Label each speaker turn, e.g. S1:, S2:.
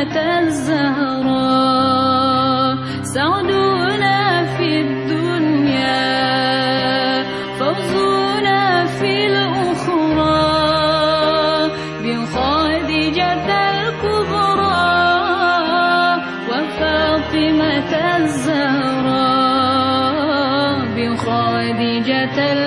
S1: فتى الزهراء سعدنا في الدنيا فوزنا في الأخرى. بخادجة الكبرى وفاطمة الزهراء بخادجة الكبرى